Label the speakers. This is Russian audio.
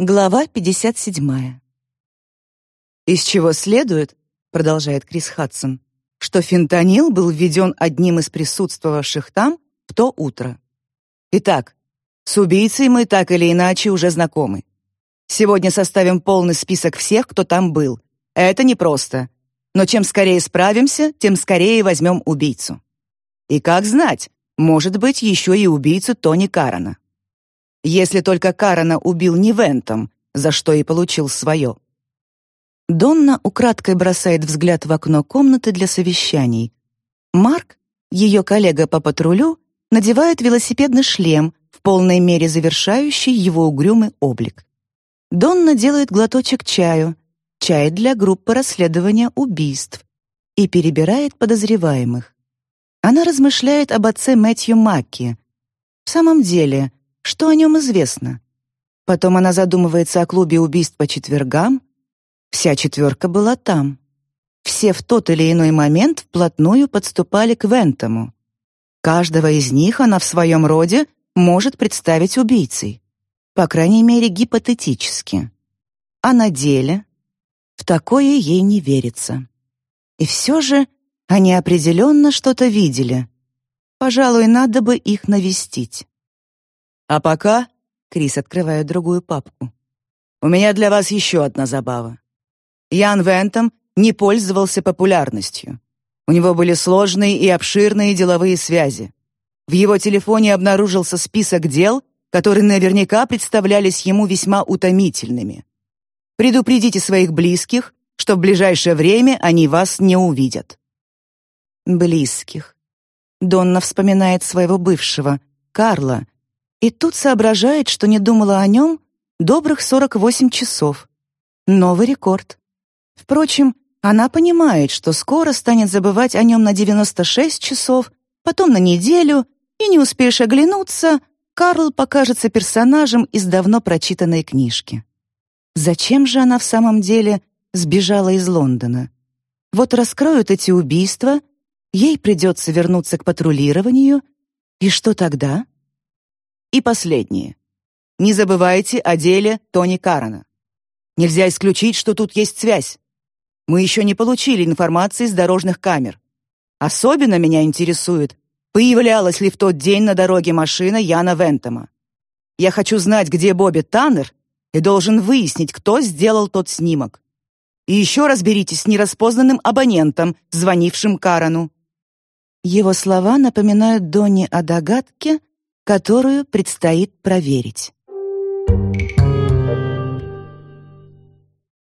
Speaker 1: Глава 57. «Из чего следует, — продолжает Крис Хадсон, — что фентанил был введен одним из присутствовавших там в то утро. Итак, с убийцей мы так или иначе уже знакомы. Сегодня составим полный список всех, кто там был. Это непросто. Но чем скорее справимся, тем скорее возьмем убийцу. И как знать, может быть, еще и убийцу Тони Карана. Если только Карана убил не Вентом, за что и получил свое. Донна украдкой бросает взгляд в окно комнаты для совещаний. Марк, ее коллега по патрулю, надевает велосипедный шлем, в полной мере завершающий его угрюмый облик. Донна делает глоточек чаю, чай для группы расследования убийств, и перебирает подозреваемых. Она размышляет об отце Мэтью Макки. В самом деле, что о нем известно? Потом она задумывается о клубе убийств по четвергам. Вся четверка была там. Все в тот или иной момент вплотную подступали к Вентому. Каждого из них она в своем роде может представить убийцей. По крайней мере, гипотетически. А на деле? В такое ей не верится. И все же они определенно что-то видели. Пожалуй, надо бы их навестить. А пока, Крис открывает другую папку. У меня для вас еще одна забава. Ян Вентом не пользовался популярностью. У него были сложные и обширные деловые связи. В его телефоне обнаружился список дел, которые наверняка представлялись ему весьма утомительными. Предупредите своих близких, что в ближайшее время они вас не увидят. Близких. Донна вспоминает своего бывшего, Карла, и тут соображает, что не думала о нем добрых 48 часов. Новый рекорд. Впрочем, она понимает, что скоро станет забывать о нем на 96 часов, потом на неделю, и не успеешь оглянуться, Карл покажется персонажем из давно прочитанной книжки. Зачем же она в самом деле сбежала из Лондона? Вот раскроют эти убийства, ей придется вернуться к патрулированию, и что тогда? И последнее. Не забывайте о деле Тони Карана. Нельзя исключить, что тут есть связь. Мы еще не получили информации с дорожных камер. Особенно меня интересует, появлялась ли в тот день на дороге машина Яна Вентома. Я хочу знать, где Бобби Таннер, и должен выяснить, кто сделал тот снимок. И еще разберитесь с нераспознанным абонентом, звонившим Карану. Его слова напоминают Донни о догадке, которую предстоит проверить.